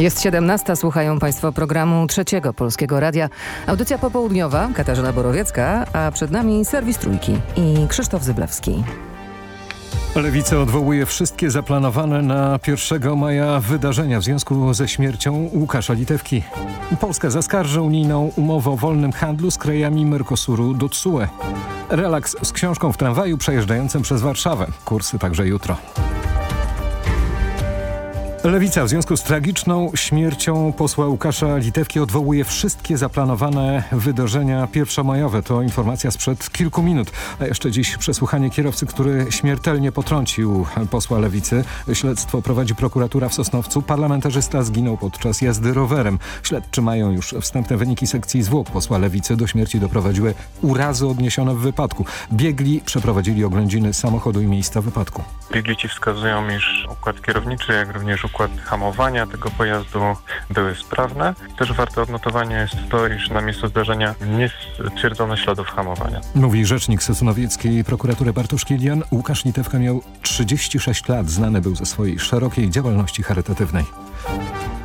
Jest 17. Słuchają Państwo programu Trzeciego Polskiego Radia. Audycja popołudniowa, Katarzyna Borowiecka, a przed nami serwis Trójki i Krzysztof Zyblewski. Lewica odwołuje wszystkie zaplanowane na 1 maja wydarzenia w związku ze śmiercią Łukasza Litewki. Polska zaskarży unijną umowę o wolnym handlu z krajami Mercosuru do TSUE. Relaks z książką w tramwaju przejeżdżającym przez Warszawę. Kursy także jutro. Lewica w związku z tragiczną śmiercią posła Łukasza Litewki odwołuje wszystkie zaplanowane wydarzenia pierwszomajowe. To informacja sprzed kilku minut. A jeszcze dziś przesłuchanie kierowcy, który śmiertelnie potrącił posła Lewicy. Śledztwo prowadzi prokuratura w Sosnowcu. Parlamentarzysta zginął podczas jazdy rowerem. Śledczy mają już wstępne wyniki sekcji zwłok posła Lewicy. Do śmierci doprowadziły urazy odniesione w wypadku. Biegli przeprowadzili oględziny samochodu i miejsca wypadku. Biegli ci wskazują, iż układ kierowniczy, jak również układ hamowania tego pojazdu były sprawne. Też warte odnotowania jest to, iż na miejscu zdarzenia nie stwierdzono śladów hamowania. Mówi rzecznik Sesunowieckiej prokuratury Bartosz Kilian. Łukasz Litewka miał 36 lat. Znany był ze swojej szerokiej działalności charytatywnej.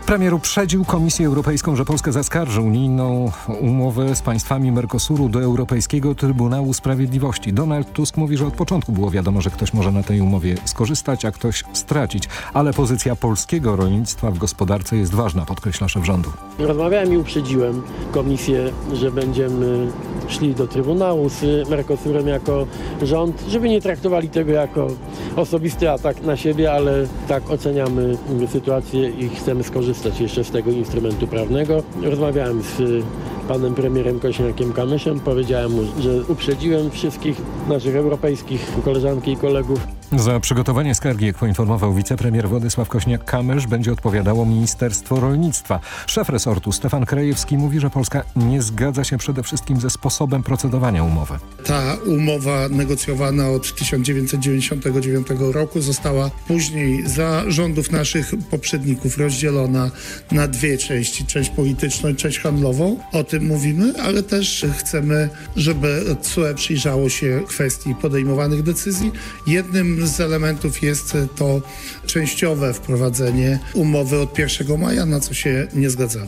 Premier uprzedził Komisję Europejską, że Polska zaskarży unijną umowę z państwami Mercosuru do Europejskiego Trybunału Sprawiedliwości. Donald Tusk mówi, że od początku było wiadomo, że ktoś może na tej umowie skorzystać, a ktoś stracić. Ale pozycja polskiego rolnictwa w gospodarce jest ważna, podkreśla szef rządu. Rozmawiałem i uprzedziłem Komisję, że będziemy szli do Trybunału z Mercosurem jako rząd, żeby nie traktowali tego jako osobisty atak na siebie, ale tak oceniamy sytuację i chcemy skorzystać jeszcze z tego instrumentu prawnego. Rozmawiałem z panem premierem Kośniakiem Kamyszem, powiedziałem mu, że uprzedziłem wszystkich naszych europejskich koleżanki i kolegów. Za przygotowanie skargi, jak poinformował wicepremier Władysław Kośniak-Kamysz, będzie odpowiadało Ministerstwo Rolnictwa. Szef resortu Stefan Krajewski mówi, że Polska nie zgadza się przede wszystkim ze sposobem procedowania umowy. Ta umowa negocjowana od 1999 roku została później za rządów naszych poprzedników rozdzielona na dwie części, część polityczną i część handlową. O tym mówimy, ale też chcemy, żeby CUE przyjrzało się kwestii podejmowanych decyzji. Jednym z elementów jest to częściowe wprowadzenie umowy od 1 maja, na co się nie zgadzamy.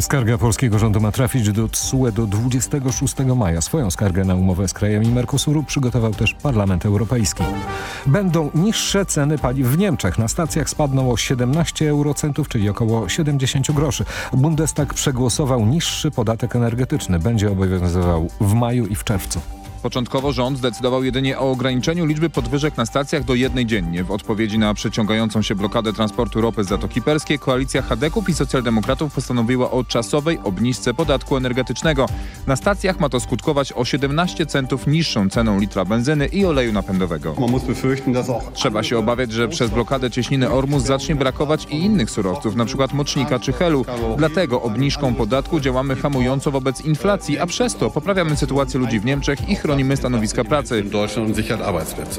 Skarga polskiego rządu ma trafić do TSUE do 26 maja. Swoją skargę na umowę z krajami Mercosuru przygotował też Parlament Europejski. Będą niższe ceny paliw w Niemczech. Na stacjach spadną o 17 eurocentów, czyli około 70 groszy. Bundestag przegłosował niższy podatek energetyczny. Będzie obowiązywał w maju i w czerwcu. Początkowo rząd zdecydował jedynie o ograniczeniu liczby podwyżek na stacjach do jednej dziennie. W odpowiedzi na przeciągającą się blokadę transportu ropy z Zatoki Perskiej koalicja Hadeków i socjaldemokratów postanowiła o czasowej obniżce podatku energetycznego. Na stacjach ma to skutkować o 17 centów niższą ceną litra benzyny i oleju napędowego. Trzeba się obawiać, że przez blokadę cieśniny Ormus zacznie brakować i innych surowców, np. mocznika czy helu. Dlatego obniżką podatku działamy hamująco wobec inflacji, a przez to poprawiamy sytuację ludzi w Niemczech i chronimy stanowiska pracy.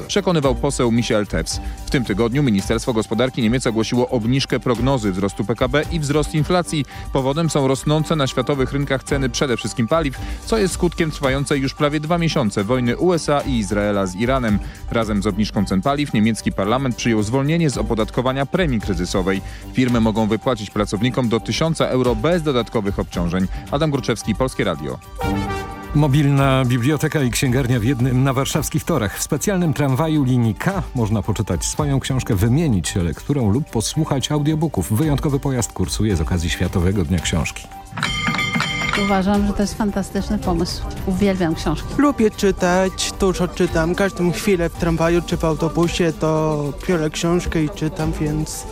Przekonywał poseł Michel Teps. W tym tygodniu Ministerstwo Gospodarki Niemiec ogłosiło obniżkę prognozy wzrostu PKB i wzrost inflacji. Powodem są rosnące na światowych rynkach ceny przede wszystkim paliw, co jest skutkiem trwającej już prawie dwa miesiące wojny USA i Izraela z Iranem. Razem z obniżką cen paliw niemiecki parlament przyjął zwolnienie z opodatkowania premii kryzysowej. Firmy mogą wypłacić pracownikom do 1000 euro bez dodatkowych obciążeń. Adam Gruczewski, Polskie Radio. Mobilna biblioteka i księgarnia w jednym na warszawskich torach. W specjalnym tramwaju linii K można poczytać swoją książkę, wymienić się lekturą lub posłuchać audiobooków. Wyjątkowy pojazd kursuje z okazji Światowego Dnia Książki. Uważam, że to jest fantastyczny pomysł. Uwielbiam książki. Lubię czytać, dużo czytam. Każdą chwilę w tramwaju czy w autobusie to biorę książkę i czytam, więc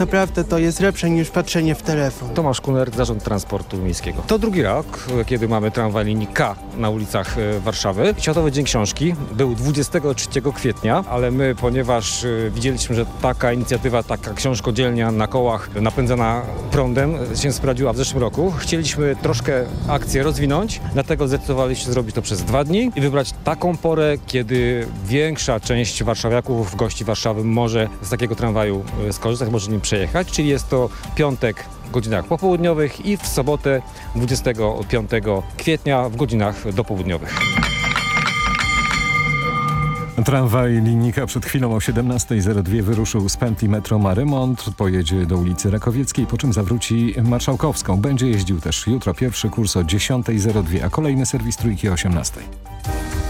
naprawdę to jest lepsze niż patrzenie w telefon. Tomasz Kuner, Zarząd Transportu Miejskiego. To drugi rok, kiedy mamy tramwaj linii K na ulicach Warszawy. Światowy Dzień Książki był 23 kwietnia, ale my, ponieważ widzieliśmy, że taka inicjatywa, taka książkodzielnia na kołach napędzana prądem się sprawdziła w zeszłym roku, chcieliśmy troszkę akcję rozwinąć, dlatego zdecydowaliśmy zrobić to przez dwa dni i wybrać taką porę, kiedy większa część warszawiaków, gości Warszawy może z takiego tramwaju skorzystać, może nim przejechać, czyli jest to piątek w godzinach popołudniowych i w sobotę 25 kwietnia w godzinach dopołudniowych. Tramwaj Linika przed chwilą o 17.02 wyruszył z pętli metro ma remont, pojedzie do ulicy Rakowieckiej, po czym zawróci Marszałkowską. Będzie jeździł też jutro pierwszy kurs o 10.02, a kolejny serwis trójki o 18.00.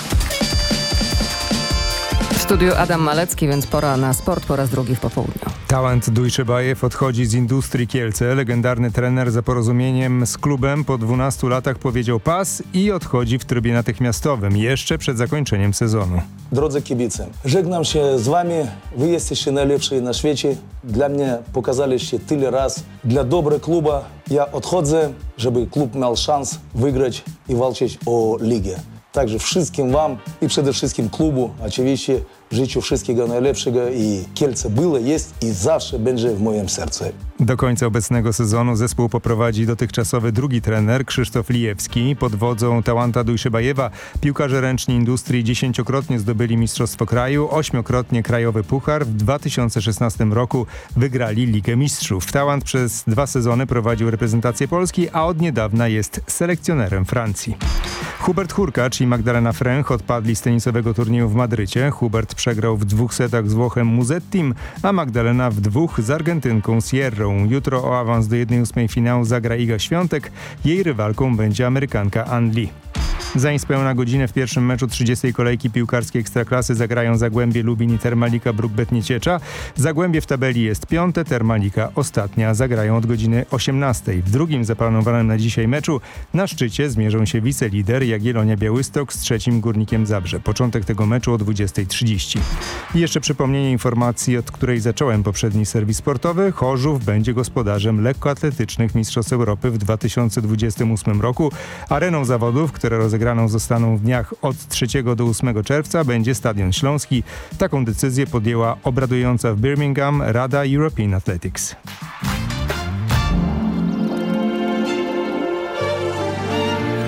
studiu Adam Malecki, więc pora na sport po raz drugi w popołudniu. Talent Dujszebajew odchodzi z Industrii Kielce. Legendarny trener za porozumieniem z klubem po 12 latach powiedział pas i odchodzi w trybie natychmiastowym, jeszcze przed zakończeniem sezonu. Drodzy kibice, żegnam się z wami. Wy jesteście najlepsi na świecie. Dla mnie pokazaliście tyle raz. Dla dobrego kluba ja odchodzę, żeby klub miał szans wygrać i walczyć o ligę. Także wszystkim wam i przede wszystkim klubu oczywiście życzę wszystkiego najlepszego i Kielce było, jest i zawsze będzie w moim sercu. Do końca obecnego sezonu zespół poprowadzi dotychczasowy drugi trener Krzysztof Lijewski. Pod wodzą Tałanta Dujszebajewa piłkarze ręczni Industrii dziesięciokrotnie zdobyli Mistrzostwo Kraju, ośmiokrotnie Krajowy Puchar. W 2016 roku wygrali Ligę Mistrzów. Tałant przez dwa sezony prowadził reprezentację Polski, a od niedawna jest selekcjonerem Francji. Hubert Hurkacz i Magdalena Fręch odpadli z tenisowego turnieju w Madrycie. Hubert przegrał w dwóch setach z Włochem Muzettim, a Magdalena w dwóch z Argentynką Sierrą. Jutro o awans do 1-8 finału zagra Iga Świątek. Jej rywalką będzie Amerykanka Ann Lee. Za niespełna godzinę w pierwszym meczu 30. kolejki piłkarskiej Ekstraklasy zagrają Zagłębie Lubin i Termalika Bruk Nieciecza. Zagłębie w tabeli jest piąte, Termalika ostatnia. Zagrają od godziny 18. W drugim zaplanowanym na dzisiaj meczu na szczycie zmierzą się wicelider Jagiellonia Białystok z trzecim Górnikiem Zabrze. Początek tego meczu o 20.30. I jeszcze przypomnienie informacji, od której zacząłem poprzedni serwis sportowy. Chorzów będzie gospodarzem lekkoatletycznych Mistrzostw Europy w 2028 roku. Areną zawodów, które rozegraną zostaną w dniach od 3 do 8 czerwca będzie Stadion Śląski. Taką decyzję podjęła obradująca w Birmingham Rada European Athletics.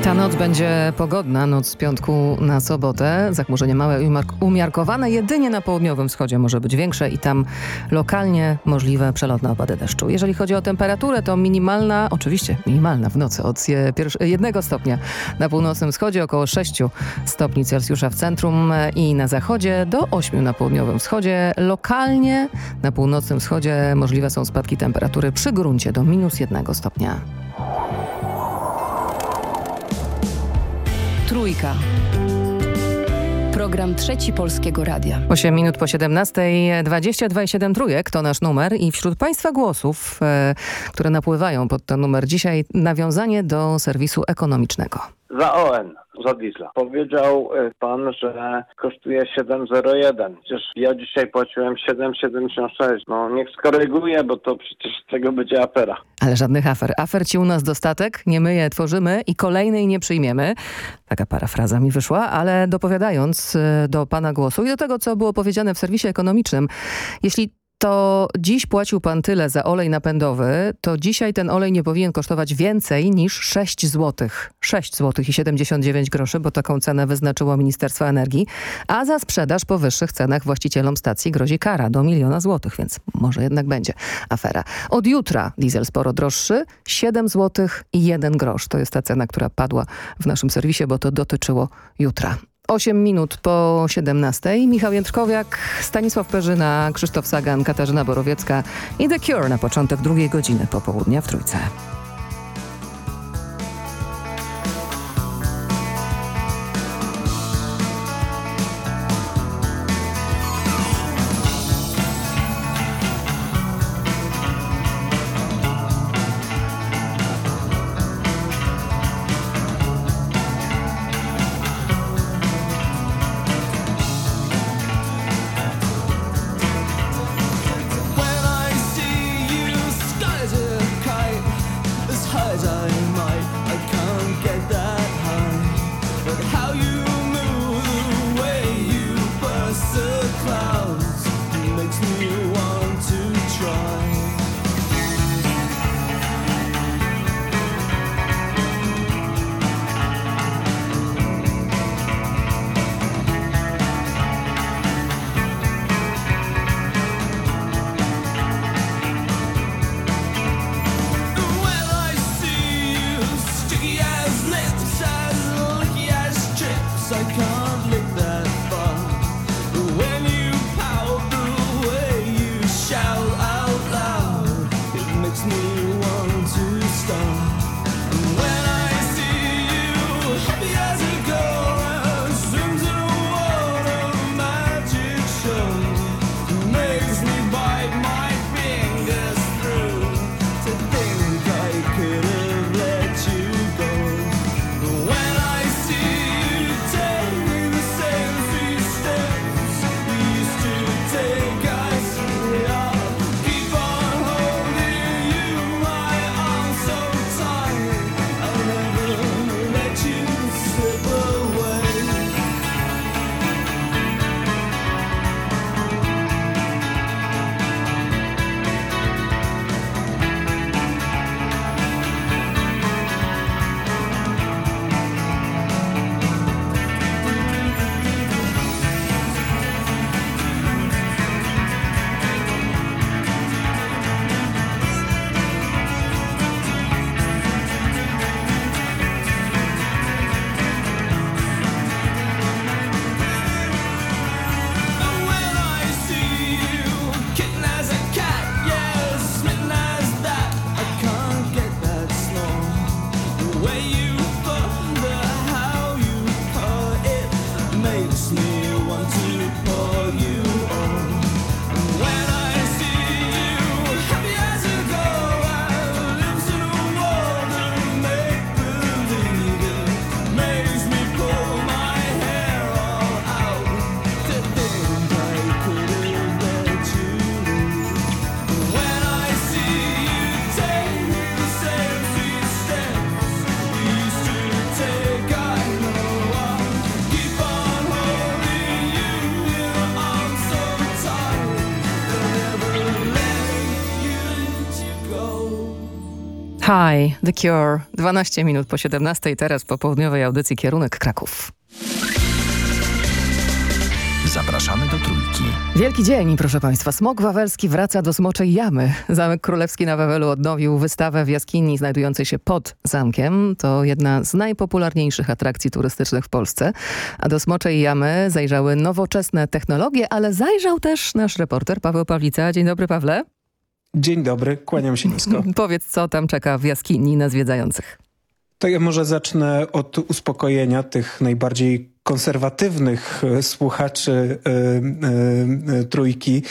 Ta noc będzie pogodna, noc z piątku na sobotę. Zachmurzenie małe i umiarkowane. Jedynie na południowym wschodzie może być większe i tam lokalnie możliwe przelotne opady deszczu. Jeżeli chodzi o temperaturę, to minimalna, oczywiście minimalna w nocy od jednego stopnia na północnym wschodzie, około 6 stopni Celsjusza w centrum i na zachodzie do 8 na południowym wschodzie. Lokalnie na północnym wschodzie możliwe są spadki temperatury przy gruncie do minus 1 stopnia. Trójka. Program Trzeci Polskiego Radia. 8 minut po 17, 22,7 trójek to nasz numer i wśród Państwa głosów, e, które napływają pod ten numer dzisiaj, nawiązanie do serwisu ekonomicznego. Za ON za diesla. Powiedział e, pan, że kosztuje 7,01. Przecież ja dzisiaj płaciłem 7,76. No niech skoryguje, bo to przecież z tego będzie afera. Ale żadnych afer. Afer ci u nas dostatek, nie my je tworzymy i kolejnej nie przyjmiemy. Taka parafraza mi wyszła, ale dopowiadając e, do pana głosu i do tego, co było powiedziane w serwisie ekonomicznym, jeśli to dziś płacił pan tyle za olej napędowy, to dzisiaj ten olej nie powinien kosztować więcej niż 6 zł. 6 zł i 79 groszy, bo taką cenę wyznaczyło Ministerstwo Energii, a za sprzedaż po wyższych cenach właścicielom stacji grozi kara do miliona złotych, więc może jednak będzie afera. Od jutra diesel sporo droższy, 7 zł i 1 grosz. To jest ta cena, która padła w naszym serwisie, bo to dotyczyło jutra. 8 minut po 17. Michał Jędrkowiak, Stanisław Perzyna, Krzysztof Sagan, Katarzyna Borowiecka i The Cure na początek drugiej godziny popołudnia w Trójce. 还在 Hi, The Cure. 12 minut po 17, teraz po południowej audycji kierunek Kraków. Zapraszamy do Trójki. Wielki dzień, proszę Państwa. Smok Wawelski wraca do Smoczej Jamy. Zamek Królewski na Wawelu odnowił wystawę w jaskini znajdującej się pod zamkiem. To jedna z najpopularniejszych atrakcji turystycznych w Polsce. A do Smoczej Jamy zajrzały nowoczesne technologie, ale zajrzał też nasz reporter Paweł Pawlica. Dzień dobry, Pawle. Dzień dobry, kłaniam się nisko. Powiedz, co tam czeka w jaskini na zwiedzających. To ja może zacznę od uspokojenia tych najbardziej konserwatywnych e, słuchaczy y, y, y, trójki,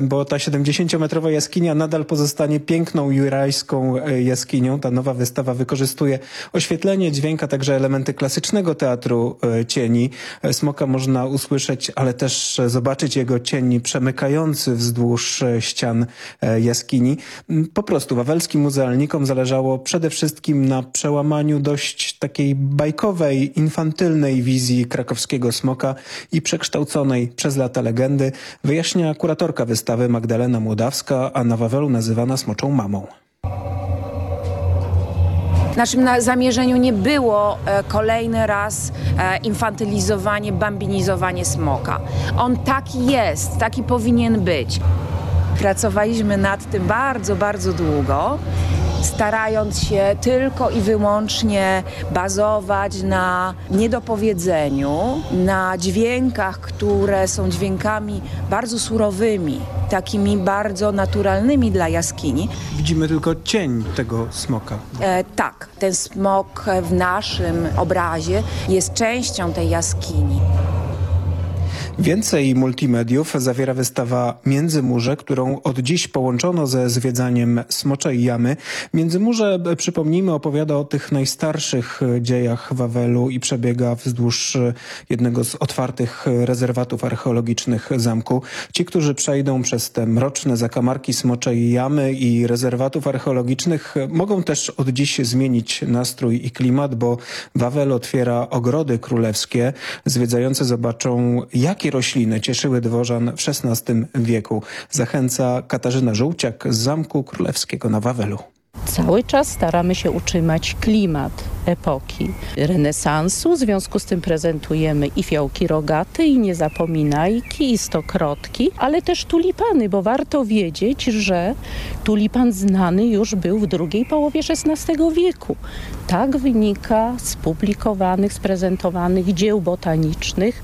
bo ta 70-metrowa jaskinia nadal pozostanie piękną jurajską jaskinią. Ta nowa wystawa wykorzystuje oświetlenie, dźwięk, a także elementy klasycznego teatru cieni. Smoka można usłyszeć, ale też zobaczyć jego cień przemykający wzdłuż ścian jaskini. Po prostu wawelskim muzealnikom zależało przede wszystkim na przełamaniu dość takiej bajkowej, infantylnej wizji krakowskiego smoka i przekształconej przez lata legendy, wyjaśnia kuratorka wystawy Magdalena Młodawska, a na Wawelu nazywana smoczą mamą. Naszym zamierzeniu nie było e, kolejny raz e, infantylizowanie, bambinizowanie smoka. On taki jest, taki powinien być. Pracowaliśmy nad tym bardzo, bardzo długo starając się tylko i wyłącznie bazować na niedopowiedzeniu, na dźwiękach, które są dźwiękami bardzo surowymi, takimi bardzo naturalnymi dla jaskini. Widzimy tylko cień tego smoka. E, tak, ten smok w naszym obrazie jest częścią tej jaskini. Więcej multimediów zawiera wystawa Międzymurze, którą od dziś połączono ze zwiedzaniem Smoczej Jamy. Międzymurze, przypomnijmy, opowiada o tych najstarszych dziejach Wawelu i przebiega wzdłuż jednego z otwartych rezerwatów archeologicznych zamku. Ci, którzy przejdą przez te mroczne zakamarki Smoczej Jamy i rezerwatów archeologicznych mogą też od dziś zmienić nastrój i klimat, bo Wawel otwiera ogrody królewskie. Zwiedzający zobaczą, jakie Jakie rośliny cieszyły dworzan w XVI wieku? Zachęca Katarzyna Żółciak z Zamku Królewskiego na Wawelu. Cały czas staramy się utrzymać klimat epoki renesansu, w związku z tym prezentujemy i fiołki rogate, i niezapominajki, i stokrotki, ale też tulipany, bo warto wiedzieć, że tulipan znany już był w drugiej połowie XVI wieku. Tak wynika z publikowanych, sprezentowanych dzieł botanicznych.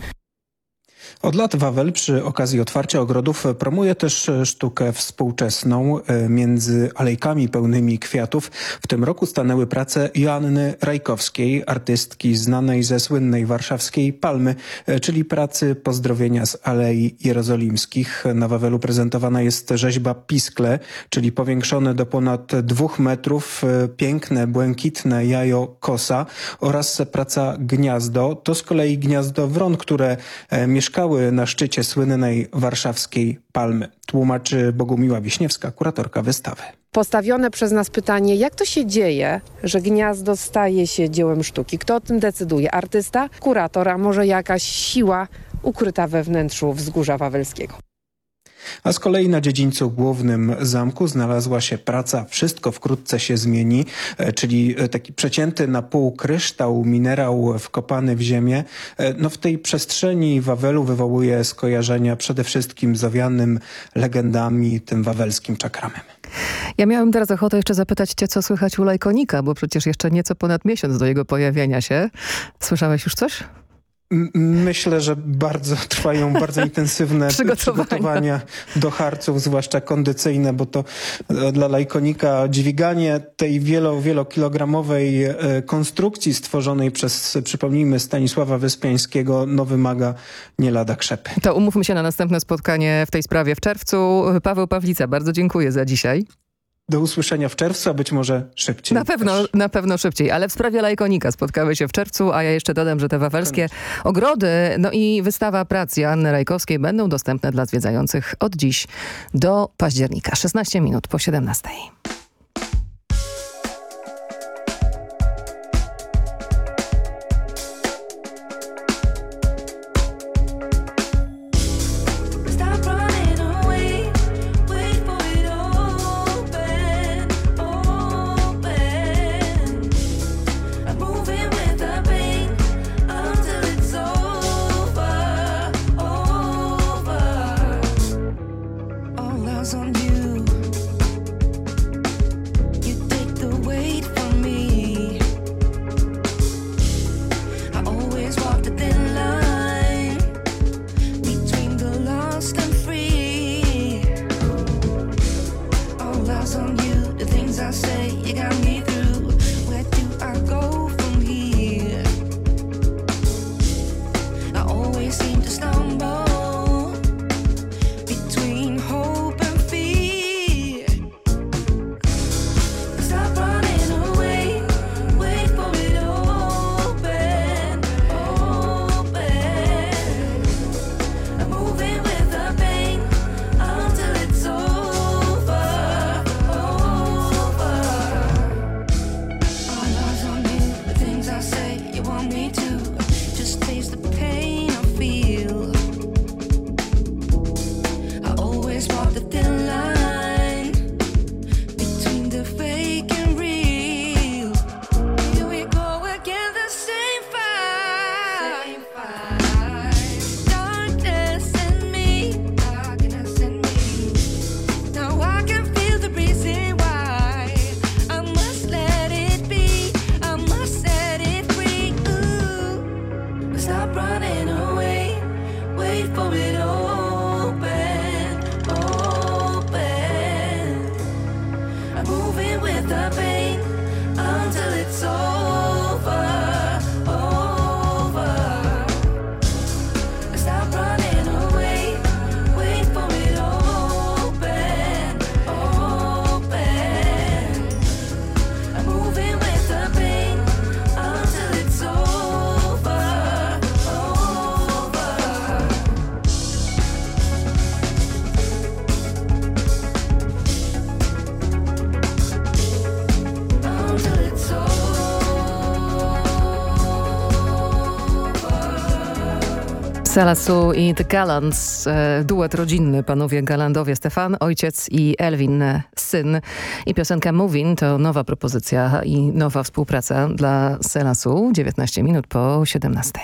Od lat Wawel przy okazji otwarcia ogrodów promuje też sztukę współczesną e, między alejkami pełnymi kwiatów. W tym roku stanęły prace Joanny Rajkowskiej, artystki znanej ze słynnej warszawskiej Palmy, e, czyli pracy pozdrowienia z Alei Jerozolimskich. Na Wawelu prezentowana jest rzeźba Piskle, czyli powiększone do ponad dwóch metrów e, piękne, błękitne jajo kosa oraz praca Gniazdo. To z kolei gniazdo wron, które na szczycie słynnej warszawskiej Palmy. Tłumaczy Bogumiła Wiśniewska, kuratorka wystawy. Postawione przez nas pytanie, jak to się dzieje, że gniazdo staje się dziełem sztuki? Kto o tym decyduje? Artysta, kurator, a może jakaś siła ukryta we wnętrzu wzgórza wawelskiego? A z kolei na dziedzińcu głównym zamku znalazła się praca Wszystko wkrótce się zmieni, e, czyli e, taki przecięty na pół kryształ, minerał wkopany w ziemię. E, no w tej przestrzeni Wawelu wywołuje skojarzenia przede wszystkim z owianym legendami, tym wawelskim czakramem. Ja miałem teraz ochotę jeszcze zapytać cię, co słychać u Lajkonika, bo przecież jeszcze nieco ponad miesiąc do jego pojawienia się. Słyszałeś już coś? Myślę, że bardzo trwają bardzo intensywne przygotowania. przygotowania do harców, zwłaszcza kondycyjne, bo to e, dla lajkonika dźwiganie tej wielo, wielokilogramowej e, konstrukcji stworzonej przez, przypomnijmy, Stanisława Wyspiańskiego, no wymaga nie lada krzepy. To umówmy się na następne spotkanie w tej sprawie w czerwcu. Paweł Pawlica, bardzo dziękuję za dzisiaj. Do usłyszenia w czerwcu, a być może szybciej. Na pewno, na pewno szybciej, ale w sprawie Lajkonika spotkamy się w czerwcu, a ja jeszcze dodam, że te wawelskie ogrody, no i wystawa prac Joanny Rajkowskiej będą dostępne dla zwiedzających od dziś do października. 16 minut po 17. Salasu i The Gallants, e, duet rodzinny, panowie Galandowie, Stefan, ojciec i Elwin, syn. I piosenka Moving to nowa propozycja i nowa współpraca dla Selasu, 19 minut po 17.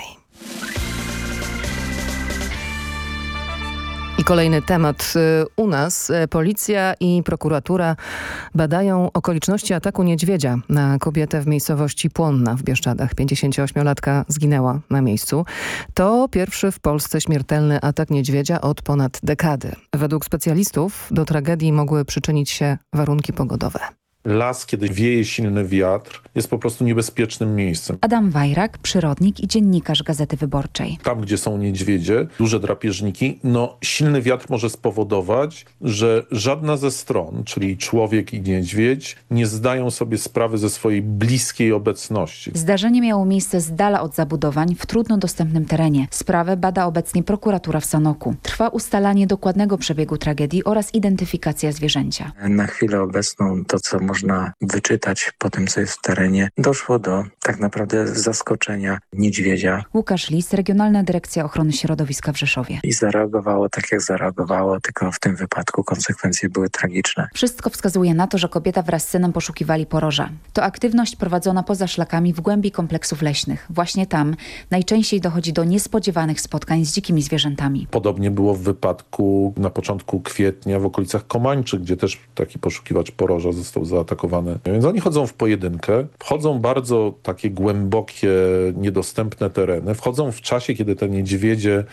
I kolejny temat y, u nas. Y, policja i prokuratura badają okoliczności ataku niedźwiedzia na kobietę w miejscowości Płonna w Bieszczadach. 58-latka zginęła na miejscu. To pierwszy w Polsce śmiertelny atak niedźwiedzia od ponad dekady. Według specjalistów do tragedii mogły przyczynić się warunki pogodowe. Las, kiedy wieje silny wiatr, jest po prostu niebezpiecznym miejscem. Adam Wajrak, przyrodnik i dziennikarz Gazety Wyborczej. Tam, gdzie są niedźwiedzie, duże drapieżniki, no silny wiatr może spowodować, że żadna ze stron, czyli człowiek i niedźwiedź, nie zdają sobie sprawy ze swojej bliskiej obecności. Zdarzenie miało miejsce z dala od zabudowań w trudno dostępnym terenie. Sprawę bada obecnie prokuratura w Sanoku. Trwa ustalanie dokładnego przebiegu tragedii oraz identyfikacja zwierzęcia. Na chwilę obecną to, co można wyczytać po tym, co jest w terenie, doszło do tak naprawdę zaskoczenia niedźwiedzia. Łukasz Lis, Regionalna Dyrekcja Ochrony Środowiska w Rzeszowie. I zareagowało tak, jak zareagowało, tylko w tym wypadku konsekwencje były tragiczne. Wszystko wskazuje na to, że kobieta wraz z synem poszukiwali poroża. To aktywność prowadzona poza szlakami w głębi kompleksów leśnych. Właśnie tam najczęściej dochodzi do niespodziewanych spotkań z dzikimi zwierzętami. Podobnie było w wypadku na początku kwietnia w okolicach Komańczy, gdzie też taki poszukiwacz poroża został zaatakowany. Więc oni chodzą w pojedynkę, wchodzą bardzo takie głębokie, niedostępne tereny, wchodzą w czasie, kiedy te niedźwiedzie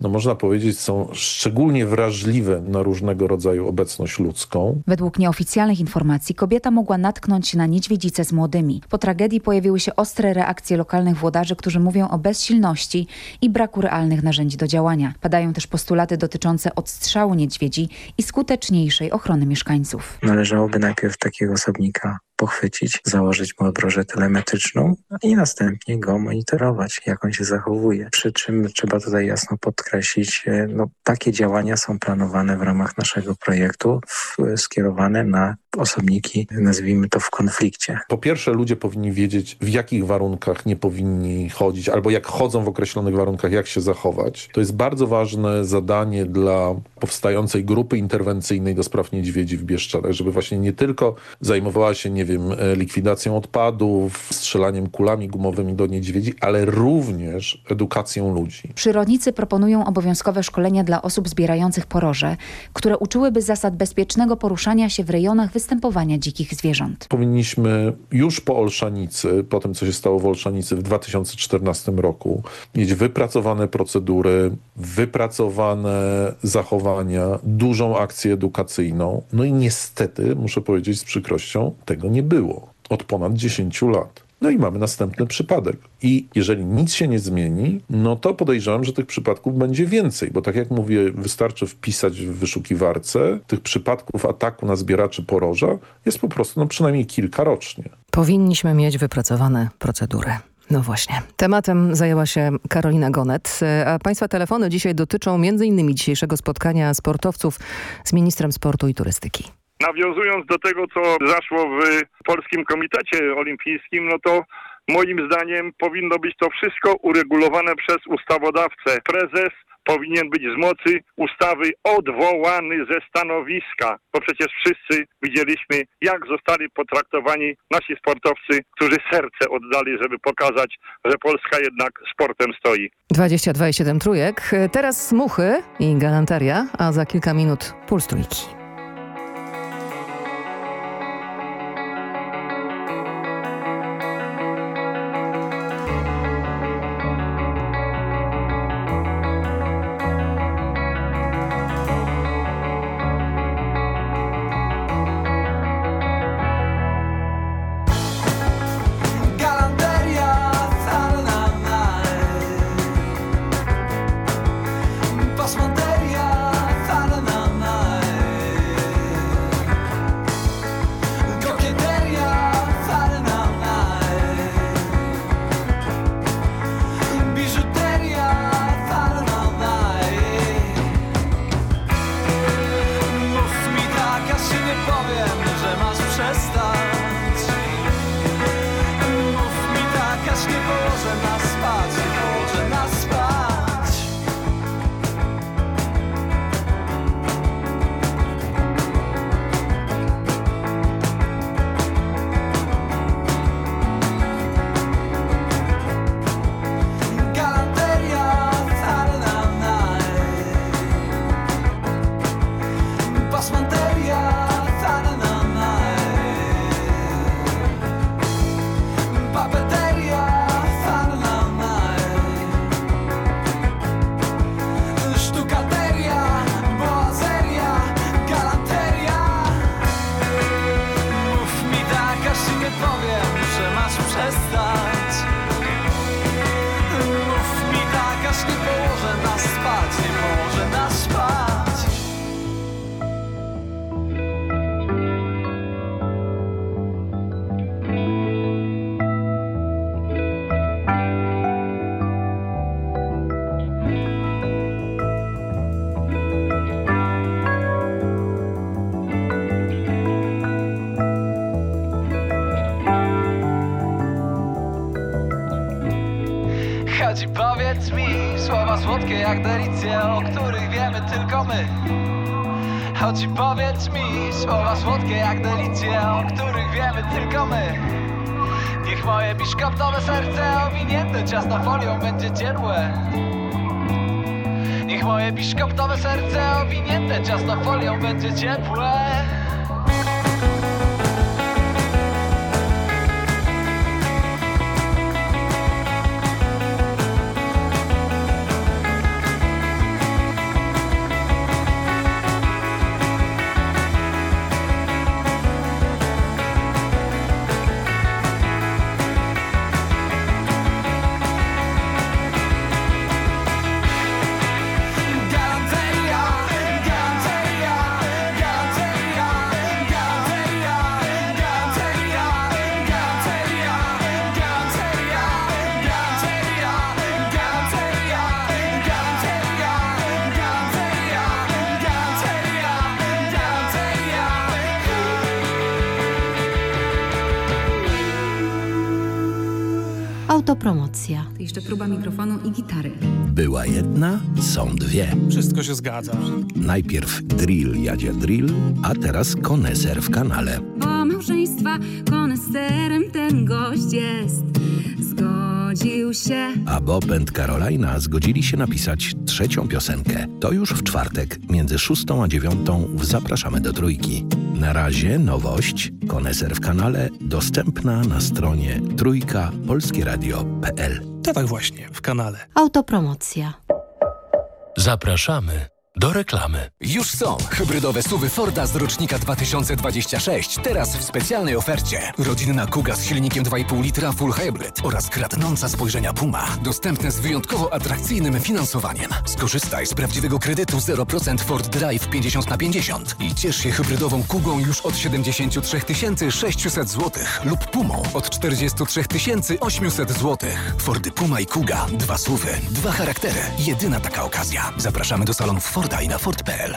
no można powiedzieć, są szczególnie wrażliwe na różnego rodzaju obecność ludzką. Według nieoficjalnych informacji kobieta mogła natknąć się na niedźwiedzicę z młodymi. Po tragedii pojawiły się ostre reakcje lokalnych włodarzy, którzy mówią o bezsilności i braku realnych narzędzi do działania. Padają też postulaty dotyczące odstrzału niedźwiedzi i skuteczniejszej ochrony mieszkańców. Należałoby najpierw takiego osobnika pochwycić, założyć mu obrożę telemetryczną i następnie go monitorować, jak on się zachowuje. Przy czym trzeba tutaj jasno podkreślić, e, no, takie działania są planowane w ramach naszego projektu, w, skierowane na osobniki, nazwijmy to w konflikcie. Po pierwsze ludzie powinni wiedzieć, w jakich warunkach nie powinni chodzić, albo jak chodzą w określonych warunkach, jak się zachować. To jest bardzo ważne zadanie dla powstającej grupy interwencyjnej do spraw niedźwiedzi w Bieszczadach, żeby właśnie nie tylko zajmowała się, nie wiem, e, likwidacją odpadów, strzelaniem kulami gumowymi do niedźwiedzi, ale również edukacją ludzi. Przyrodnicy proponują obowiązkowe szkolenia dla osób zbierających poroże, które uczyłyby zasad bezpiecznego poruszania się w rejonach występowania dzikich zwierząt. Powinniśmy już po Olszanicy, po tym co się stało w Olszanicy w 2014 roku, mieć wypracowane procedury, wypracowane zachowania, dużą akcję edukacyjną. No i niestety, muszę powiedzieć z przykrością, tego nie było od ponad 10 lat. No i mamy następny przypadek. I jeżeli nic się nie zmieni, no to podejrzewam, że tych przypadków będzie więcej, bo tak jak mówię, wystarczy wpisać w wyszukiwarce tych przypadków ataku na zbieraczy poroża jest po prostu no przynajmniej kilka rocznie. Powinniśmy mieć wypracowane procedury. No właśnie. Tematem zajęła się Karolina Gonet, a Państwa telefony dzisiaj dotyczą m.in. dzisiejszego spotkania sportowców z ministrem sportu i turystyki. Nawiązując do tego, co zaszło w Polskim Komitecie Olimpijskim, no to moim zdaniem powinno być to wszystko uregulowane przez ustawodawcę. Prezes powinien być z mocy ustawy odwołany ze stanowiska, bo przecież wszyscy widzieliśmy, jak zostali potraktowani nasi sportowcy, którzy serce oddali, żeby pokazać, że Polska jednak sportem stoi. 22,7 trójek, teraz muchy i galanteria, a za kilka minut puls trójki. Biszkoptowe serce owinięte ciasnofolią będzie ciepłe. Niech moje biszkoptowe serce owinięte ciasnofolią będzie ciepłe Autopromocja. Jeszcze próba mikrofonu i gitary. Była jedna, są dwie. Wszystko się zgadza. Najpierw drill jadzie drill, a teraz koneser w kanale. O małżeństwa konesterem ten gość jest. Zgodził się. A Bob and Carolina zgodzili się napisać trzecią piosenkę. To już w czwartek, między szóstą a dziewiątą w Zapraszamy do Trójki. Na razie nowość, koneser w kanale, dostępna na stronie trójka.polskieradio.pl To tak właśnie, w kanale. Autopromocja. Zapraszamy do reklamy. Już są hybrydowe suwy Forda z rocznika 2026. Teraz w specjalnej ofercie. Rodzinna Kuga z silnikiem 2,5 litra Full Hybrid oraz kradnąca spojrzenia Puma. Dostępne z wyjątkowo atrakcyjnym finansowaniem. Skorzystaj z prawdziwego kredytu 0% Ford Drive 50 na 50 i ciesz się hybrydową Kugą już od 73 600 zł lub Pumą od 43 800 zł. Fordy Puma i Kuga. Dwa suwy, dwa charaktery. Jedyna taka okazja. Zapraszamy do salonów Forda i na Ford.pl.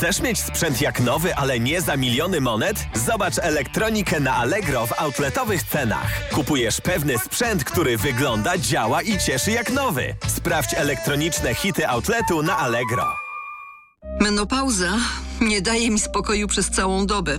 Chcesz mieć sprzęt jak nowy, ale nie za miliony monet? Zobacz elektronikę na Allegro w outletowych cenach. Kupujesz pewny sprzęt, który wygląda, działa i cieszy jak nowy. Sprawdź elektroniczne hity outletu na Allegro. Menopauza nie daje mi spokoju przez całą dobę.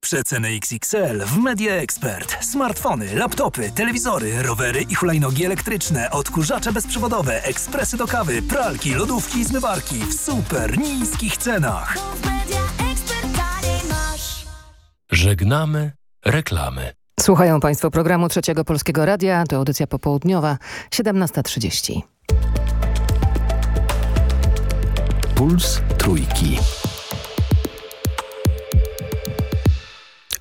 Przeceny XXL w Media Expert. Smartfony, laptopy, telewizory, rowery i hulajnogi elektryczne, odkurzacze bezprzewodowe, ekspresy do kawy, pralki, lodówki i zmywarki w super niskich cenach. Żegnamy reklamy. Słuchają Państwo programu Trzeciego Polskiego Radia. To audycja popołudniowa, 17.30. Puls Trójki.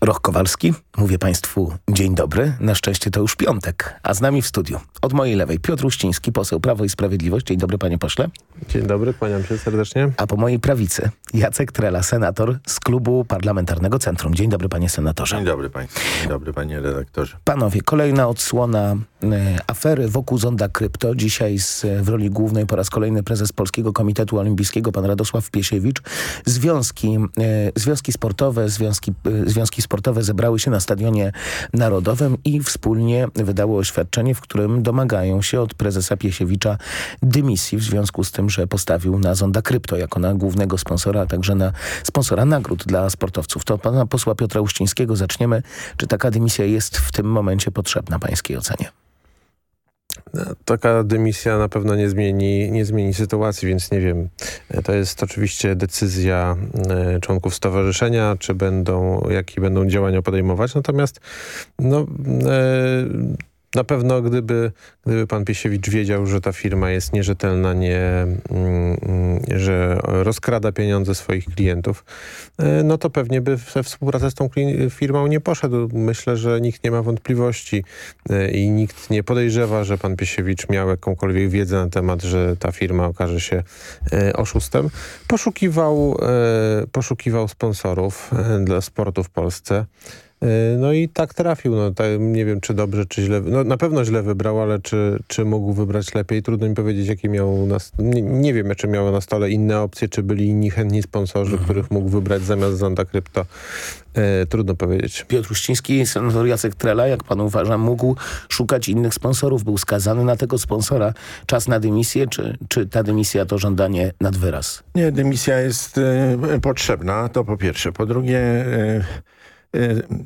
Roch Kowalski, mówię Państwu dzień dobry. Na szczęście to już piątek, a z nami w studiu od mojej lewej Piotr Uściński, poseł Prawo i Sprawiedliwość. Dzień dobry panie pośle. Dzień dobry, kłaniam się serdecznie. A po mojej prawicy Jacek Trela, senator z klubu parlamentarnego Centrum. Dzień dobry panie senatorze. Dzień dobry państwu, dzień dobry panie redaktorze. Panowie, kolejna odsłona e, afery wokół zonda krypto. Dzisiaj z, w roli głównej po raz kolejny prezes Polskiego Komitetu Olimpijskiego pan Radosław Piesiewicz. Związki, e, związki sportowe, związki, e, związki sportowe zebrały się na Stadionie Narodowym i wspólnie wydały oświadczenie, w którym domagają się od prezesa Piesiewicza dymisji w związku z tym, że postawił na Zonda Krypto jako na głównego sponsora, a także na sponsora nagród dla sportowców. To pana posła Piotra Uścińskiego zaczniemy. Czy taka dymisja jest w tym momencie potrzebna pańskiej ocenie? Taka dymisja na pewno nie zmieni, nie zmieni sytuacji, więc nie wiem. To jest oczywiście decyzja e, członków stowarzyszenia, czy będą, jakie będą działania podejmować. Natomiast no, e, na pewno gdyby, gdyby pan Piesiewicz wiedział, że ta firma jest nierzetelna, nie, mm, że rozkrada pieniądze swoich klientów, e, no to pewnie by we współpracę z tą firmą nie poszedł. Myślę, że nikt nie ma wątpliwości e, i nikt nie podejrzewa, że pan Piesiewicz miał jakąkolwiek wiedzę na temat, że ta firma okaże się e, oszustem. Poszukiwał, poszukiwał sponsorów dla sportu w Polsce. E, no i tak trafił. No, tak, nie wiem, czy dobrze, czy źle. No, na pewno źle wybrał, ale czy, czy mógł wybrać lepiej? Trudno mi powiedzieć, jakie miał... Na, nie, nie wiem, czy miało na stole inne opcje, czy byli inni chętni sponsorzy, mhm. których mógł wybrać zamiast Zonda Krypto. E, trudno powiedzieć. Piotr Uściński, senator Jacek Trela, jak pan uważa, mógł szukać innych sponsorów. Był skazany na tego sponsora. Czas na dymisję, czy, czy ta dymisja to żądanie nad wyraz? Nie, dymisja jest e, potrzebna, to po pierwsze. Po drugie... Y,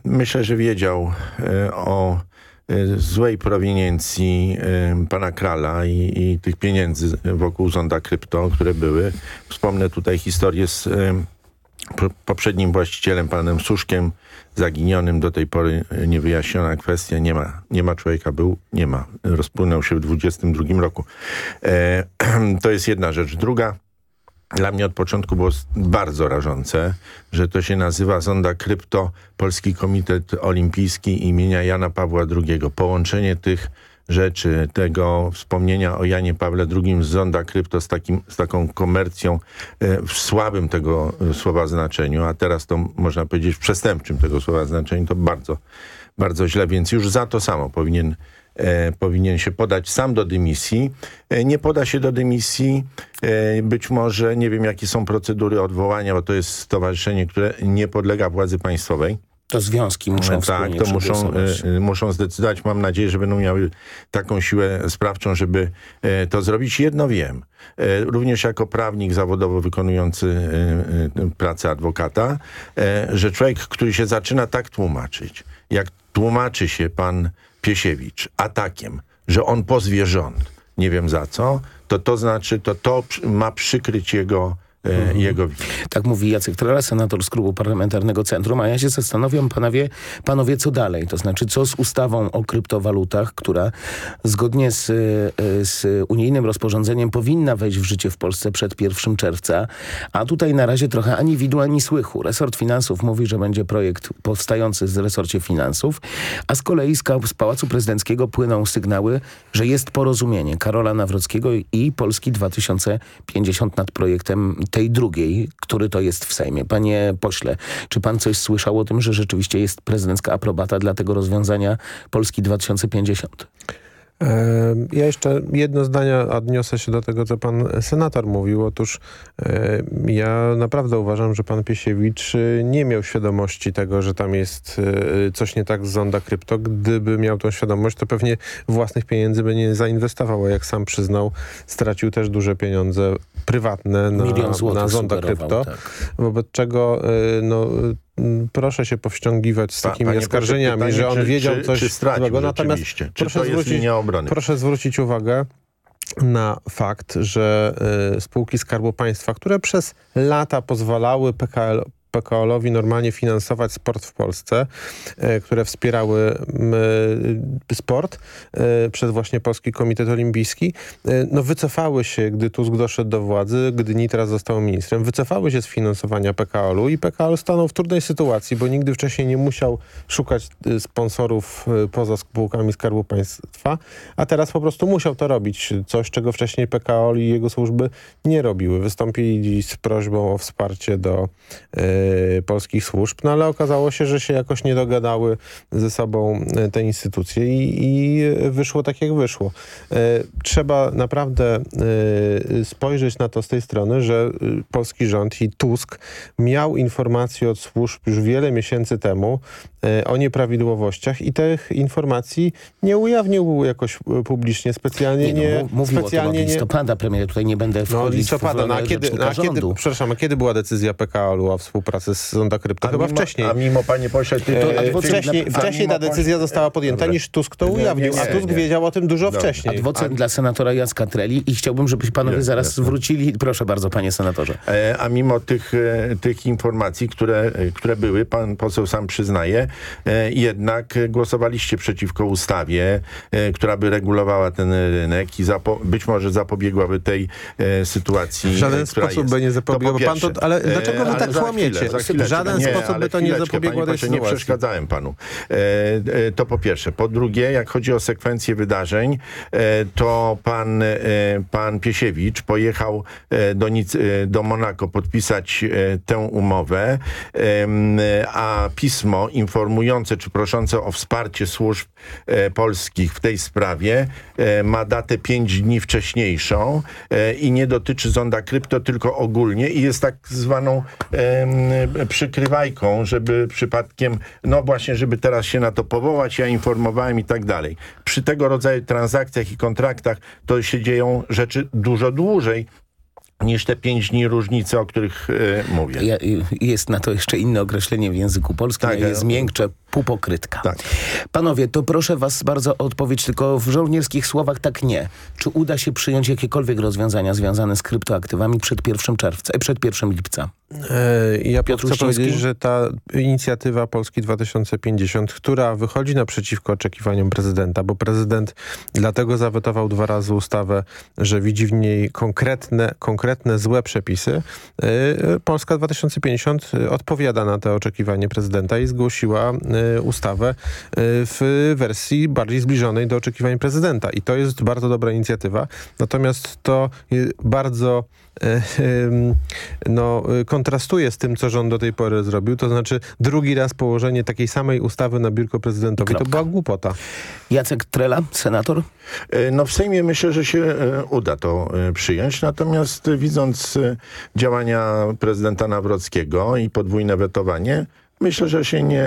myślę, że wiedział y, o y, złej prowiniencji pana Krala i, i, tych pieniędzy wokół zonda krypto, które były. Wspomnę tutaj historię z poprzednim właścicielem, panem Suszkiem, zaginionym do tej pory niewyjaśniona kwestia. Nie ma, nie ma człowieka, był, nie ma. Rozpłynął się w 22 roku. E, to jest jedna rzecz. Druga, dla mnie od początku było bardzo rażące, że to się nazywa Zonda Krypto Polski Komitet Olimpijski imienia Jana Pawła II. Połączenie tych rzeczy, tego wspomnienia o Janie Pawle II z Zonda Krypto z, takim, z taką komercją e, w słabym tego e, słowa znaczeniu, a teraz to można powiedzieć w przestępczym tego słowa znaczeniu, to bardzo, bardzo źle, więc już za to samo powinien powinien się podać sam do dymisji. E, nie poda się do dymisji. E, być może, nie wiem jakie są procedury odwołania, bo to jest stowarzyszenie, które nie podlega władzy państwowej. To związki muszą e, Tak, to muszą, e, muszą zdecydować. Mam nadzieję, że będą miały taką siłę sprawczą, żeby e, to zrobić. Jedno wiem, e, również jako prawnik zawodowo wykonujący pracę adwokata, że człowiek, który się zaczyna tak tłumaczyć, jak tłumaczy się pan Piesiewicz atakiem, że on pozwie rząd, nie wiem za co, to to znaczy, to to ma przykryć jego winę. Tak mówi Jacek Trela, senator z klubu parlamentarnego Centrum, a ja się zastanawiam, panowie, panowie, co dalej? To znaczy, co z ustawą o kryptowalutach, która zgodnie z, e, z unijnym rozporządzeniem powinna wejść w życie w Polsce przed 1 czerwca, a tutaj na razie trochę ani widu, ani słychu. Resort Finansów mówi, że będzie projekt powstający z resorcie finansów, a z kolei z, z Pałacu Prezydenckiego płyną sygnały, że jest porozumienie Karola Nawrockiego i Polski 2050 nad projektem tej drugiej, który to jest w Sejmie. Panie pośle, czy pan coś słyszał o tym, że rzeczywiście jest prezydencka aprobata dla tego rozwiązania Polski 2050? Ja jeszcze jedno zdanie odniosę się do tego, co pan senator mówił. Otóż ja naprawdę uważam, że pan Piesiewicz y, nie miał świadomości tego, że tam jest coś nie tak z zonda krypto. Gdyby miał tą świadomość, to pewnie własnych pieniędzy by nie zainwestował, a jak sam przyznał, stracił też duże pieniądze prywatne na, na zonda krypto. Tak. Wobec czego y, no, proszę się powściągiwać z takimi Panie oskarżeniami, pytanie, że on czy, wiedział czy, coś czy złego. Natomiast czy proszę, zwrócić, proszę zwrócić uwagę na fakt, że y, spółki Skarbu Państwa, które przez lata pozwalały PKL PKL-owi normalnie finansować sport w Polsce, e, które wspierały e, sport e, przez właśnie Polski Komitet Olimpijski, no wycofały się, gdy Tusk doszedł do władzy, gdy Nitras został ministrem, wycofały się z finansowania PKL-u i PKL stanął w trudnej sytuacji, bo nigdy wcześniej nie musiał szukać sponsorów poza spółkami Skarbu Państwa, a teraz po prostu musiał to robić. Coś, czego wcześniej PKL i jego służby nie robiły. Wystąpili z prośbą o wsparcie do polskich służb, no ale okazało się, że się jakoś nie dogadały ze sobą e, te instytucje i, i wyszło tak, jak wyszło. Y, trzeba naprawdę spojrzeć na to z tej strony, że polski rząd i Tusk miał informacje od służb już wiele miesięcy temu o nieprawidłowościach i tych informacji nie ujawnił jakoś publicznie, specjalnie nie... nie no, mówił specjalnie o tym od listopada premier, tutaj nie będę no, wchodzić no, listopada, no, a kiedy, a kiedy, przepraszam, a kiedy była decyzja PKO-u o współpracy z Zonda Krypto? Chyba mimo, wcześniej. A mimo, panie pośle, ty, to, e, wcześniej, dla, wcześniej ta decyzja pośle, została podjęta dobra. niż Tusk to ujawnił, nie, nie, a Tusk nie. wiedział o tym dużo dobra. wcześniej. Adwocent a... dla senatora Jacka Treli i chciałbym, żebyś panowie zaraz jasne. wrócili. Proszę bardzo, panie senatorze. E, a mimo tych, e, tych informacji, które, e, które były, pan poseł sam przyznaje, e, jednak głosowaliście przeciwko ustawie, e, która by regulowała ten rynek i być może zapobiegłaby tej sytuacji, W żaden sposób jest. by nie zapobiegło. Pan to, ale dlaczego wy tak kłamiecie? W żaden nie, sposób by to nie zapobiegło tej sytuacji. Nie przeszkadzałem panu. E, e, to po pierwsze. Po drugie, jak chodzi o sekwencję wydarzeń, e, to pan, e, pan Piesiewicz pojechał e, do, Nic, e, do Monako podpisać tę umowę, a pismo informujące czy proszące o wsparcie służb polskich w tej sprawie ma datę pięć dni wcześniejszą i nie dotyczy zonda krypto, tylko ogólnie i jest tak zwaną przykrywajką, żeby przypadkiem, no właśnie, żeby teraz się na to powołać, ja informowałem i tak dalej. Przy tego rodzaju transakcjach i kontraktach to się dzieją rzeczy dużo dłużej, niż te pięć dni różnicy, o których y, mówię. Ja, jest na to jeszcze inne określenie w języku polskim, tak, jest miękcze, półpokrytka. Tak. Panowie, to proszę was bardzo o odpowiedź, tylko w żołnierskich słowach tak nie. Czy uda się przyjąć jakiekolwiek rozwiązania związane z kryptoaktywami przed 1 czerwca, e, przed 1 lipca? E, ja Piotr chcę powiedzieć, że ta inicjatywa Polski 2050, która wychodzi naprzeciwko oczekiwaniom prezydenta, bo prezydent dlatego zawetował dwa razy ustawę, że widzi w niej konkretne, konkretne złe przepisy. E, Polska 2050 odpowiada na te oczekiwanie prezydenta i zgłosiła e, ustawę w wersji bardziej zbliżonej do oczekiwań prezydenta. I to jest bardzo dobra inicjatywa. Natomiast to bardzo no, kontrastuje z tym, co rząd do tej pory zrobił. To znaczy drugi raz położenie takiej samej ustawy na biurko prezydentowi. To była głupota. Jacek Trela, senator? No w Sejmie myślę, że się uda to przyjąć. Natomiast widząc działania prezydenta Nawrockiego i podwójne wetowanie, Myślę, że się nie,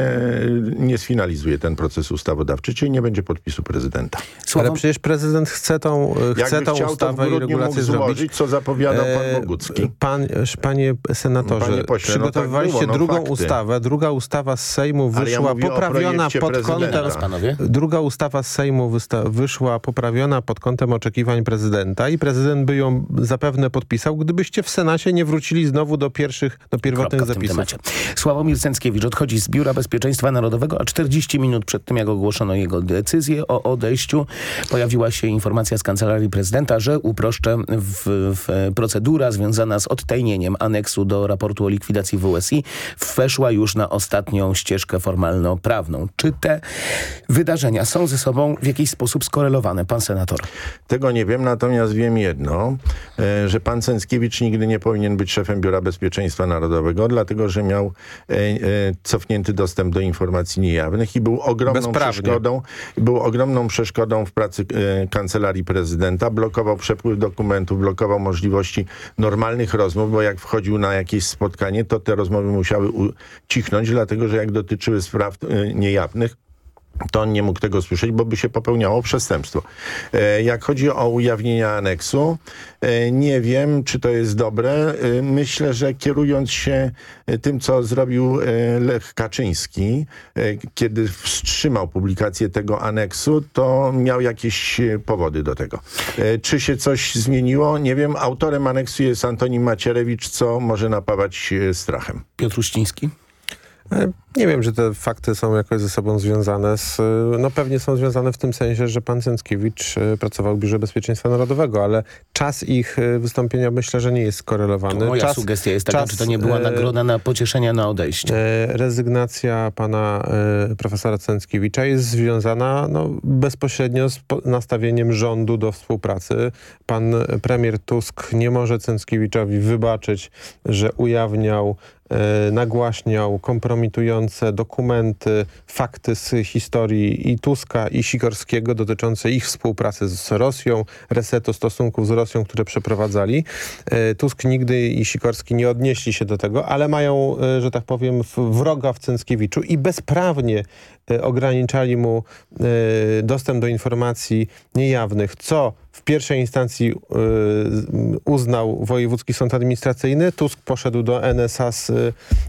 nie sfinalizuje ten proces ustawodawczy, czyli nie będzie podpisu prezydenta. Ale przecież prezydent chce tą, chce tą ustawę i regulację zrobić. co zapowiadał pan Bogucki. Pan, panie senatorze, panie pośle, przygotowywaliście no tak było, no drugą fakty. ustawę. Druga ustawa z Sejmu wyszła ja poprawiona pod kątem... Druga ustawa z Sejmu wyszła poprawiona pod kątem oczekiwań prezydenta i prezydent by ją zapewne podpisał, gdybyście w Senacie nie wrócili znowu do pierwszych, do pierwotnych zapisów. Sławomir Cęckiewicz odchodzi z Biura Bezpieczeństwa Narodowego, a 40 minut przed tym, jak ogłoszono jego decyzję o odejściu, pojawiła się informacja z Kancelarii Prezydenta, że uproszczę w, w procedura związana z odtajnieniem aneksu do raportu o likwidacji WSI weszła już na ostatnią ścieżkę formalno-prawną. Czy te wydarzenia są ze sobą w jakiś sposób skorelowane, pan senator? Tego nie wiem, natomiast wiem jedno, e, że pan Cęckiewicz nigdy nie powinien być szefem Biura Bezpieczeństwa Narodowego, dlatego że miał e, e, cofnięty dostęp do informacji niejawnych i był ogromną przeszkodą, był ogromną przeszkodą w pracy e, kancelarii prezydenta, blokował przepływ dokumentów, blokował możliwości normalnych rozmów, bo jak wchodził na jakieś spotkanie, to te rozmowy musiały ucichnąć, dlatego że jak dotyczyły spraw e, niejawnych, to on nie mógł tego słyszeć, bo by się popełniało przestępstwo. E, Jak chodzi o ujawnienie aneksu, e, nie wiem, czy to jest dobre. E, Myślę, że kierując się tym, co zrobił Lech Kaczyński, kiedy wstrzymał publikację tego aneksu, to miał jakieś powody do tego. Czy się coś zmieniło? Nie wiem. Autorem aneksu jest Antonin Macierewicz, co może napawać strachem. Piotr Uściński? E, Nie wiem, czy te fakty są jakoś ze sobą związane. Z, e, no pewnie są związane w tym sensie, że pan Cęckiewicz e, pracował w Biurze Bezpieczeństwa Narodowego, ale czas ich wystąpienia myślę, że nie jest skorelowany. To moja czas, sugestia jest taka, czas, czy to nie była nagroda na pocieszenia na odejście. Rezygnacja pana profesora Cęckiewicza jest związana no, bezpośrednio z nastawieniem rządu do współpracy. Pan premier Tusk nie może Cęckiewiczowi wybaczyć, że ujawniał nagłaśniał kompromitujące dokumenty, fakty z historii i Tuska i Sikorskiego dotyczące ich współpracy z Rosją, resetu stosunków z Rosją, które przeprowadzali. E, Tusk nigdy i Sikorski nie odnieśli się do tego, ale mają, e, że tak powiem, wroga w Cęckiewiczu i bezprawnie e, ograniczali mu e, dostęp do informacji niejawnych, co w pierwszej instancji m, uznał Wojewódzki Sąd Administracyjny. Tusk poszedł do NSA z e,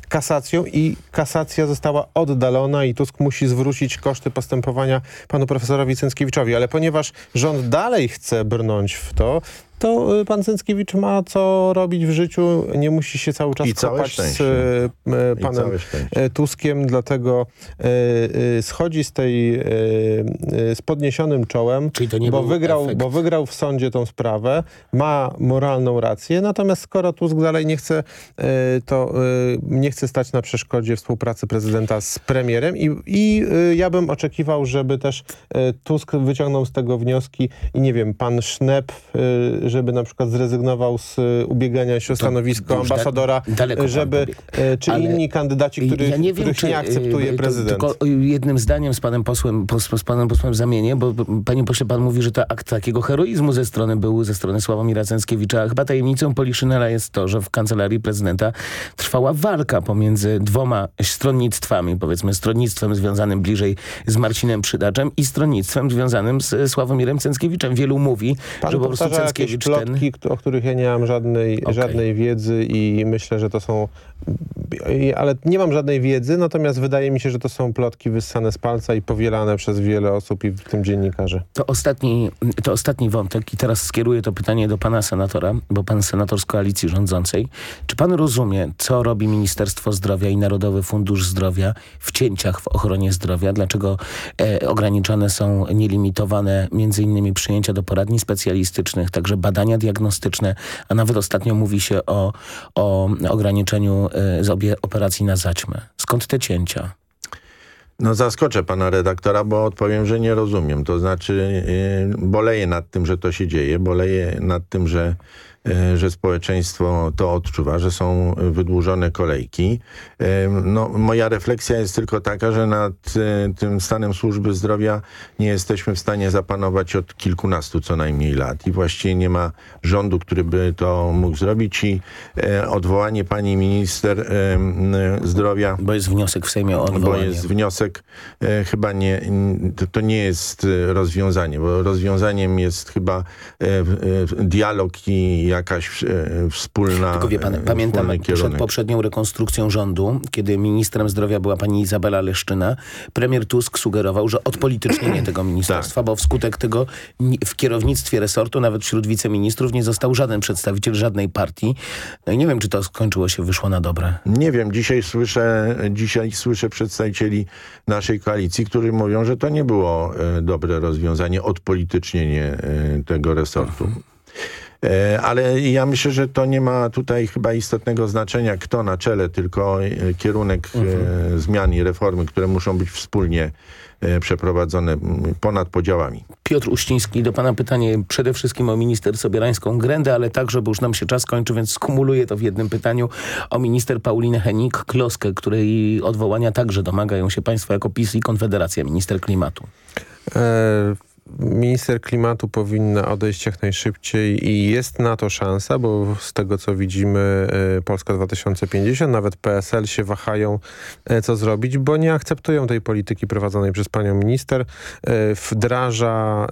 kasacją i kasacja została oddalona i Tusk musi zwrócić koszty postępowania panu profesorowi Cęckiewiczowi. Ale ponieważ rząd dalej chce brnąć w to, to y, pan Cęckiewicz ma co robić w życiu, nie musi się cały czas I kopać z y, y, panem Tuskiem, dlatego schodzi z tej z podniesionym czołem, Czyli to nie bo, wygrał, efekt. bo wygrał w sądzie tą sprawę, ma moralną rację, natomiast skoro Tusk dalej nie chce, to nie chce stać na przeszkodzie współpracy prezydenta z premierem. I, i ja bym oczekiwał, żeby też Tusk wyciągnął z tego wnioski i nie wiem, pan Sznep, żeby na przykład zrezygnował z y, ubiegania się o stanowisko da- ambasadora, pan żeby, y, czy Ale inni kandydaci, których, ja nie wiem, których czy, nie akceptuje y, to- prezydent. Tylko jednym zdaniem z panem posłem, pos, z panem posłem zamienię, bo panie pośle, pan mówi, że to akt takiego heroizmu ze strony był, ze strony Sławomira Cęckiewicza, a chyba tajemnicą Poliszynela jest to, że w kancelarii prezydenta trwała walka pomiędzy dwoma stronnictwami, powiedzmy stronnictwem związanym bliżej z Marcinem Przydaczem i stronnictwem związanym z Sławomirem Cęckiewiczem. Wielu mówi, Pan że po prostu Cęckiewicz. Plotki, o których ja nie mam żadnej, żadnej wiedzy i myślę, że to są... Ale nie mam żadnej wiedzy, natomiast wydaje mi się, że to są plotki wyssane z palca i powielane przez wiele osób i w tym dziennikarzy. To ostatni, to ostatni wątek i teraz skieruję to pytanie do pana senatora, bo pan senator z koalicji rządzącej. Czy pan rozumie, co robi Ministerstwo Zdrowia i Narodowy Fundusz Zdrowia w cięciach w ochronie zdrowia? Dlaczego e, ograniczone są nielimitowane między innymi przyjęcia do poradni specjalistycznych, także badania diagnostyczne, a nawet ostatnio mówi się o, o ograniczeniu obie operacji na zaćmę. Skąd te cięcia? No zaskoczę pana redaktora, bo odpowiem, że nie rozumiem. To znaczy yy, boleję nad tym, że to się dzieje, boleję nad tym, że, że społeczeństwo to odczuwa, że są wydłużone kolejki. Yy, no, moja refleksja jest tylko taka, że nad yy, tym stanem służby zdrowia nie jesteśmy w stanie zapanować od kilkunastu co najmniej lat i właściwie nie ma rządu, który by to mógł zrobić i odwołanie pani minister zdrowia Bo jest wniosek w Sejmie o bo odwołanie. jest wniosek, e, chyba nie, to, nie jest e, rozwiązanie, bo rozwiązaniem jest chyba e, e, dialog i jakaś e, wspólna Tylko wie pan, e, pamiętam przed poprzednią rekonstrukcją rządu, kiedy ministrem zdrowia była pani Izabela Leszczyna, premier Tusk sugerował, że odpolitycznienie tego ministerstwa, Tak. bo wskutek tego w kierownictwie resortu, nawet wśród wiceministrów, nie został żaden przedstawiciel żadnej partii. No i nie wiem, czy to skończyło się, wyszło na dobre. Nie wiem, dzisiaj słyszę, dzisiaj słyszę przedstawicieli naszej koalicji, którzy mówią, że to nie było e, dobre rozwiązanie, odpolitycznienie e, tego resortu. E, Ale ja myślę, że to nie ma tutaj chyba istotnego znaczenia, kto na czele, tylko e, kierunek e, zmian i reformy, które muszą być wspólnie przeprowadzone ponad podziałami. Piotr Uściński, do pana pytanie przede wszystkim o minister Sobierańską Grędę, ale także, bo już nam się czas kończy, więc skumuluję to w jednym pytaniu, o minister Paulinę Henik-Kloskę, której odwołania także domagają się państwo jako PiS i Konfederacja, minister klimatu. E, minister klimatu powinna odejść jak najszybciej i jest na to szansa, bo z tego co widzimy e, Polska 2050, nawet PSL się wahają e, co zrobić, bo nie akceptują tej polityki prowadzonej przez panią minister. E, wdraża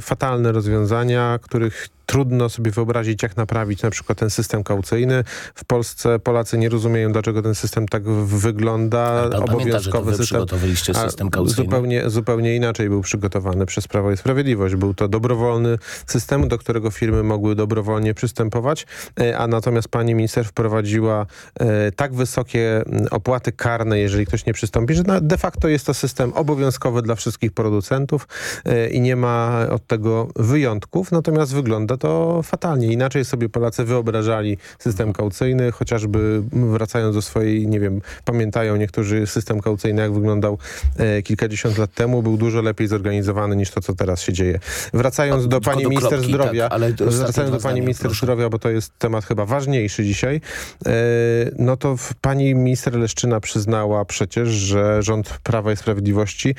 fatalne rozwiązania, których trudno sobie wyobrazić, jak naprawić na przykład ten system kaucyjny. W Polsce Polacy nie rozumieją, dlaczego ten system tak wygląda. Pan Obowiązkowy system. system kaucyjny. Zupełnie, zupełnie inaczej był przygotowany przez Prawo i Sprawiedliwość. Był to dobrowolny system, do którego firmy mogły dobrowolnie przystępować, e, a natomiast pani minister wprowadziła e, tak wysokie opłaty karne, jeżeli ktoś nie przystąpi, że de facto jest to system obowiązkowy dla wszystkich producentów e, i nie ma od tego wyjątków, natomiast wygląda to fatalnie. Inaczej sobie Polacy wyobrażali system kaucyjny, chociażby wracając do swojej, nie wiem, pamiętają niektórzy system kaucyjny, jak wyglądał e, kilkadziesiąt lat temu, był dużo lepiej zorganizowany niż to, co teraz się dzieje. Wracając do pani do minister zdrowia, tak, ale wracając do pani minister proszę. zdrowia, bo to jest temat chyba ważniejszy dzisiaj, e, no to pani minister Leszczyna przyznała przecież, że rząd Prawa i Sprawiedliwości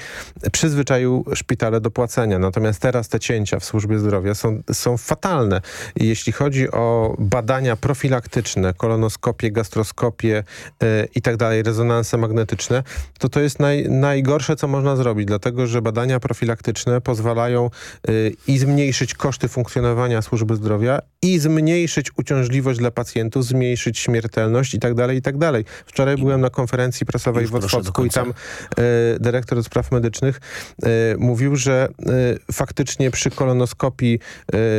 przyzwyczaił szpitale do płacenia. Natomiast teraz te cięcia w służbie zdrowia są, są fatalne fatalne. Jeśli chodzi o badania profilaktyczne, kolonoskopię, gastroskopię yy, i tak dalej, rezonanse magnetyczne, to to jest naj, najgorsze, co można zrobić, dlatego że badania profilaktyczne pozwalają yy, i zmniejszyć koszty funkcjonowania służby zdrowia i zmniejszyć uciążliwość dla pacjentów, zmniejszyć śmiertelność i tak dalej, i tak dalej. Wczoraj I byłem na konferencji prasowej w Otwocku i tam y, dyrektor do spraw medycznych y, mówił, że y, faktycznie przy kolonoskopii,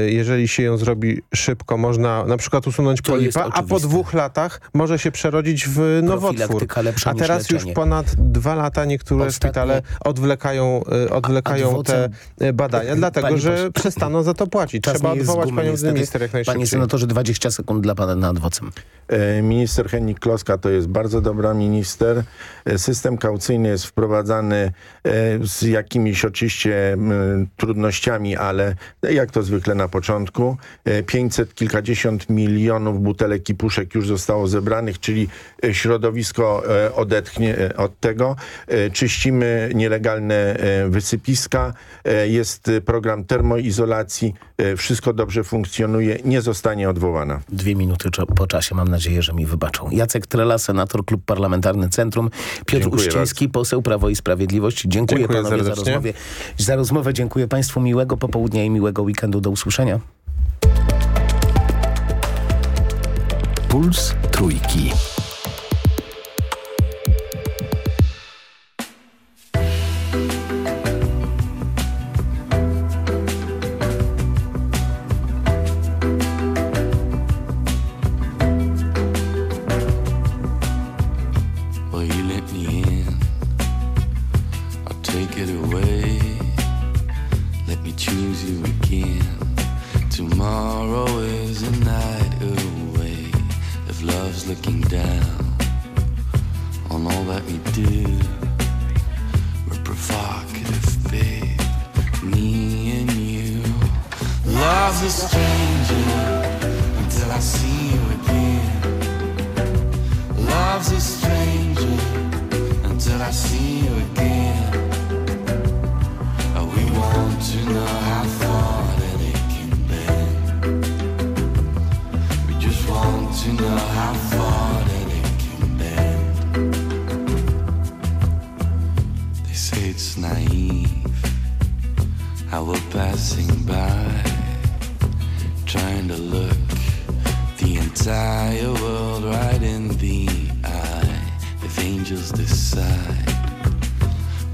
jeżeli jeżeli się ją zrobi szybko, można na przykład usunąć to polipa, a po dwóch latach może się przerodzić w nowotwór. A teraz już ponad dwa lata niektóre Ostatnie... szpitale odwlekają, y, odwlekają te y, badania, dlatego Pani że przestaną za to płacić. Trzeba odwołać panią minister jak najszybciej. Panie senatorze, 20 sekund dla pana nad adwocem. E, minister Hennik Kloska to jest bardzo dobra minister. E, system kaucyjny jest wprowadzany e, z jakimiś oczywiście trudnościami, ale jak to zwykle na początku. 500 kilkadziesiąt milionów butelek i puszek już zostało zebranych, czyli środowisko odetchnie od tego. Czyścimy nielegalne wysypiska. Jest program termoizolacji. Wszystko dobrze funkcjonuje. Nie zostanie odwołana. Dwie minuty po czasie, mam nadzieję, że mi wybaczą. Jacek Trela, senator Klub Parlamentarny Centrum. Piotr dziękuję Uściński, poseł Prawo i Sprawiedliwość. Dziękuję, dziękuję panowie za rozmowę. za rozmowę. Dziękuję państwu. Miłego popołudnia i miłego weekendu. Do usłyszenia. Puls Trójki.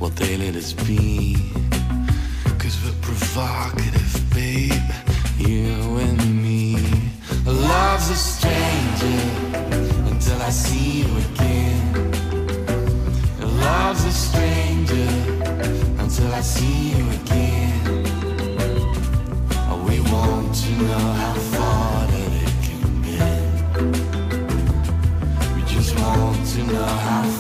what they let us be. Cause we're provocative, babe, you and me. Love's a stranger until I see you again. Love's a stranger until I see you again. We want to know how far that it can bend. We just want to know how far.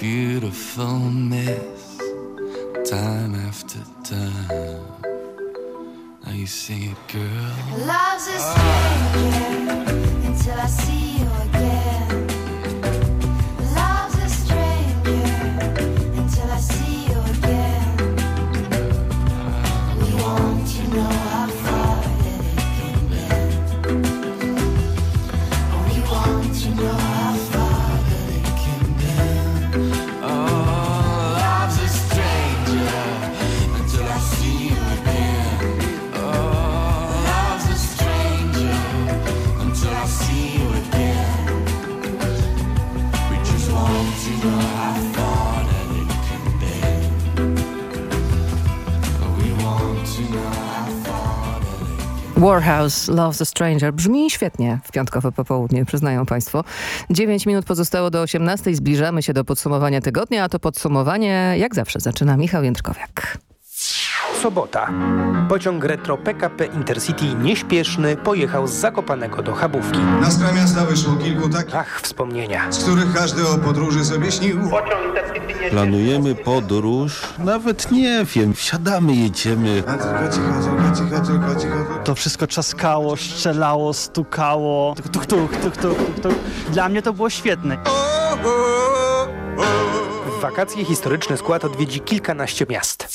Beautiful Warhouse Loves a Stranger. Brzmi świetnie w piątkowe popołudnie, przyznają Państwo. 9 minut pozostało do 18. Zbliżamy się do podsumowania tygodnia, a to podsumowanie jak zawsze zaczyna Michał Jędrkowiak. Sobota. Pociąg retro PKP Intercity nieśpieszny pojechał z Zakopanego do Chabówki. Na miasta wyszło kilku takich, Ach, wspomnienia. z których każdy o podróży sobie śnił. Planujemy podróż, nawet nie wiem, wsiadamy, jedziemy. A tylko cicho, tylko cicho, tylko cicho. To wszystko trzaskało, strzelało, stukało. Tuk, tuk, tuk, tuk, tuk, tuk, tuk. Dla mnie to było świetne. W wakacje historyczny skład odwiedzi kilkanaście miast.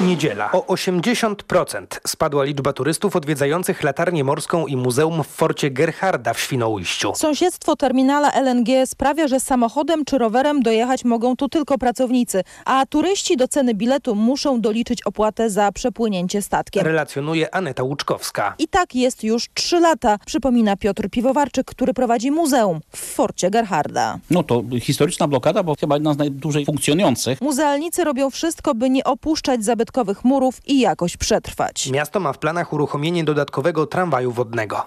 Niedziela. O 80% spadła liczba turystów odwiedzających latarnię morską i muzeum w forcie Gerharda w Świnoujściu. Sąsiedztwo terminala LNG sprawia, że samochodem czy rowerem dojechać mogą tu tylko pracownicy, a turyści do ceny biletu muszą doliczyć opłatę za przepłynięcie statkiem. Relacjonuje Aneta Łuczkowska. I tak jest już trzy lata, przypomina Piotr Piwowarczyk, który prowadzi muzeum w forcie Gerharda. No to historyczna blokada, bo chyba jedna z najdłużej funkcjonujących. Muzealnicy robią wszystko, by nie opuszczać zabytkowych murów i jakoś przetrwać. Miasto ma w planach uruchomienie dodatkowego tramwaju wodnego.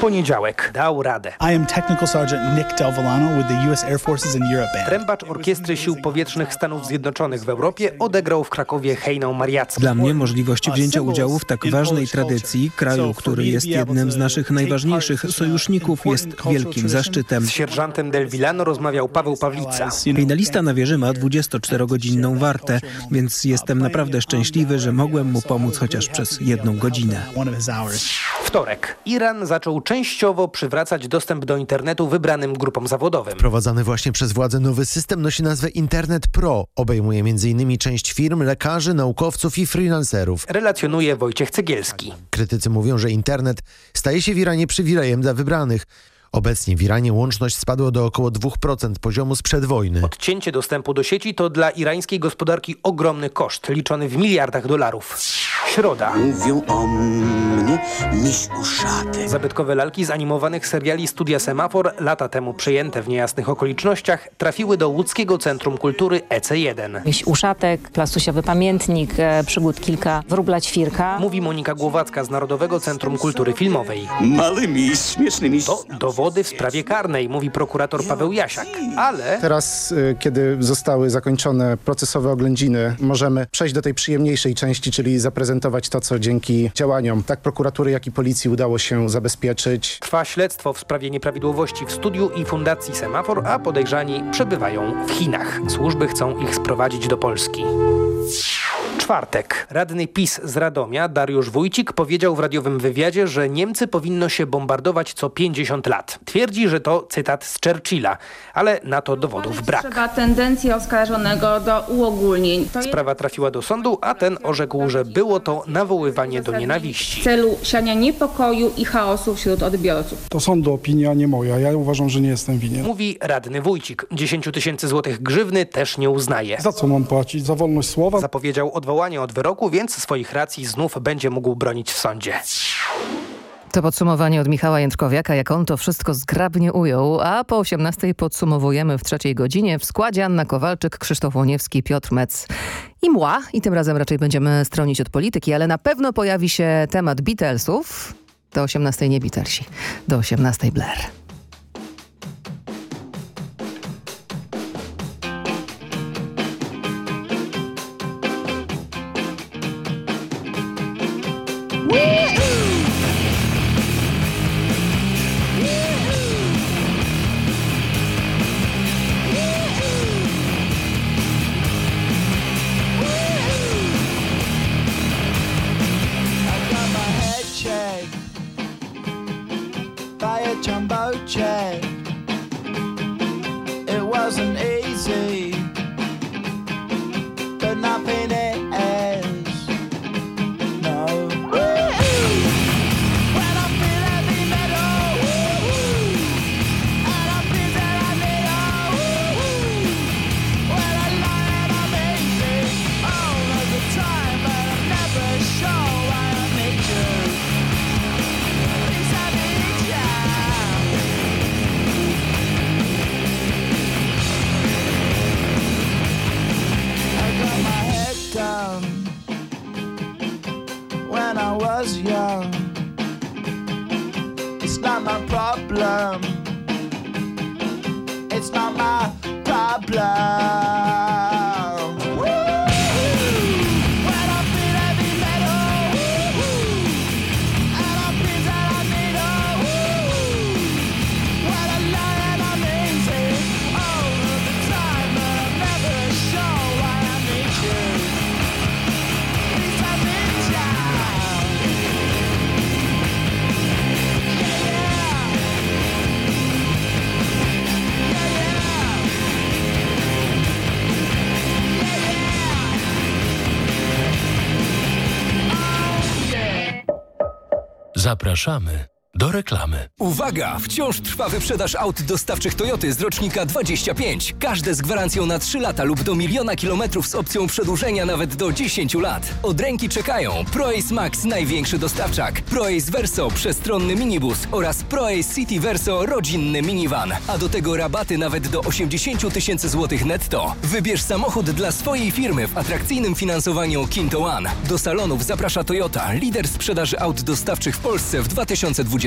Poniedziałek. Dał radę. I am Technical Sergeant Nick Del Villano with the U.S. Air Forces and Europe Band. Trębacz Orkiestry Sił Powietrznych Stanów Zjednoczonych w Europie odegrał w Krakowie hejną mariacką. Dla mnie możliwość wzięcia udziału w tak ważnej tradycji kraju, który jest jednym z naszych najważniejszych sojuszników, jest wielkim zaszczytem. Z sierżantem Del Villano rozmawiał Paweł Pawlica. Finalista na wieży ma 24-godzinną wartę, więc jestem naprawdę szczęśliwy, że mogłem mu pomóc chociaż przez jedną godzinę. Wtorek. Iran zaczął częściowo przywracać dostęp do internetu wybranym grupom zawodowym. Wprowadzany właśnie przez władze nowy system nosi nazwę Internet Pro. Obejmuje m.in. część firm, lekarzy, naukowców i freelancerów. Relacjonuje Wojciech Cegielski. Krytycy mówią, że internet staje się w Iranie przywilejem dla wybranych. Obecnie w Iranie łączność spadła do około 2% poziomu sprzed wojny. Odcięcie dostępu do sieci to dla irańskiej gospodarki ogromny koszt, liczony w miliardach dolarów. Środa. Mówią o mnie miś uszaty. Zabytkowe lalki z animowanych seriali Studia Semafor, lata temu przejęte w niejasnych okolicznościach, trafiły do łódzkiego Centrum Kultury E EC1. Miś Uszatek, Plastusiowy Pamiętnik, e, przygód kilka, Wróbla Ćwirka. Mówi Monika Głowacka z Narodowego Centrum Kultury Filmowej. Małymi, śmiesznymi. To dowody w sprawie karnej, mówi prokurator Paweł Jasiak. Ale Teraz, y, kiedy zostały zakończone procesowe oględziny, możemy przejść do tej przyjemniejszej części, czyli zaprezentować to, co dzięki działaniom tak prokuratury, jak i policji udało się zabezpieczyć. trwa śledztwo w sprawie nieprawidłowości w studiu i Fundacji Semafor, a podejrzani przebywają w Chinach. Służby chcą ich sprowadzić do Polski. Czwartek. Radny PiS z Radomia, Dariusz Wójcik, powiedział w radiowym wywiadzie, że Niemcy powinno się bombardować co 50 lat. Twierdzi, że to cytat z Churchilla, ale na to dowodów brak. Trzeba tendencję oskarżonego do uogólnień. To Sprawa trafiła do sądu, a ten orzekł, że było to nawoływanie do w nienawiści. celu siania niepokoju i chaosu wśród odbiorców. To sądu opinia, nie moja. Ja uważam, że nie jestem winien. Mówi radny Wójcik. 10 tysięcy złotych grzywny też nie uznaje. Za co mam płacić? Za wolność słowa? Zapowiedział odwołanie od wyroku, więc swoich racji znów będzie mógł bronić w sądzie. To podsumowanie od Michała Jędrkowiaka, jak on to wszystko zgrabnie ujął, a po 18 podsumowujemy w trzeciej godzinie w składzie Anna Kowalczyk, Krzysztof Łoniewski, Piotr Mec i Mła. I tym razem raczej będziemy stronić od polityki, ale na pewno pojawi się temat Beatlesów. Do 18 nie Beatlesi, do 18 Blair. Zapraszamy do reklamy. Uwaga! Wciąż trwa wyprzedaż aut dostawczych Toyoty z rocznika 25. Każde z gwarancją na 3 lata lub do miliona kilometrów z opcją przedłużenia nawet do 10 lat. Od ręki czekają ProAce Max największy dostawczak, ProAce Verso przestronny minibus oraz ProAce City Verso rodzinny minivan. A do tego rabaty nawet do 80 tysięcy złotych netto. Wybierz samochód dla swojej firmy w atrakcyjnym finansowaniu Kinto One. Do salonów zaprasza Toyota, lider sprzedaży aut dostawczych w Polsce w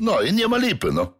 No i nie ma lipy, no.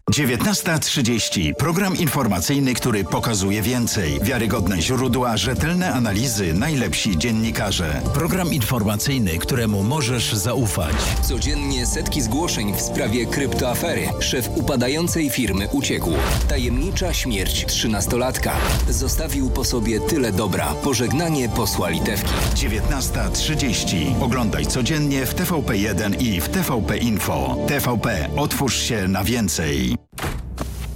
19.30. Program informacyjny, który pokazuje więcej. Wiarygodne źródła, rzetelne analizy, najlepsi dziennikarze. Program informacyjny, któremu możesz zaufać. Codziennie setki zgłoszeń w sprawie kryptoafery. Szef upadającej firmy uciekł. Tajemnicza śmierć trzynastolatka. Zostawił po sobie tyle dobra. Pożegnanie posła Litewki. 19.30. Oglądaj codziennie w TVP1 i w TVP Info. TVP. Otwórz się na więcej.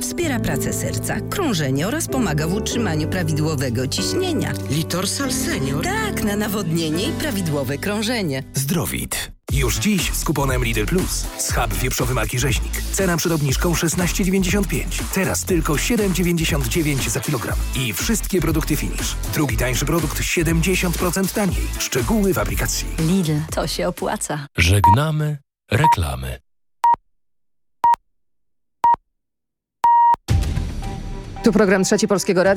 wspiera pracę serca, krążenie oraz pomaga w utrzymaniu prawidłowego ciśnienia. Litorsal Senior? Tak, na nawodnienie i prawidłowe krążenie. Zdrowit. Już dziś z kuponem Lidl Plus. Schab wieprzowy marki Rzeźnik. Cena przed obniżką 16,95. Teraz tylko 7,99 za kilogram. I wszystkie produkty Finish. Drugi tańszy produkt 70% taniej. Szczegóły w aplikacji. Lidl, to się opłaca. Żegnamy reklamy. Tu program Trzeci Polskiego Radia.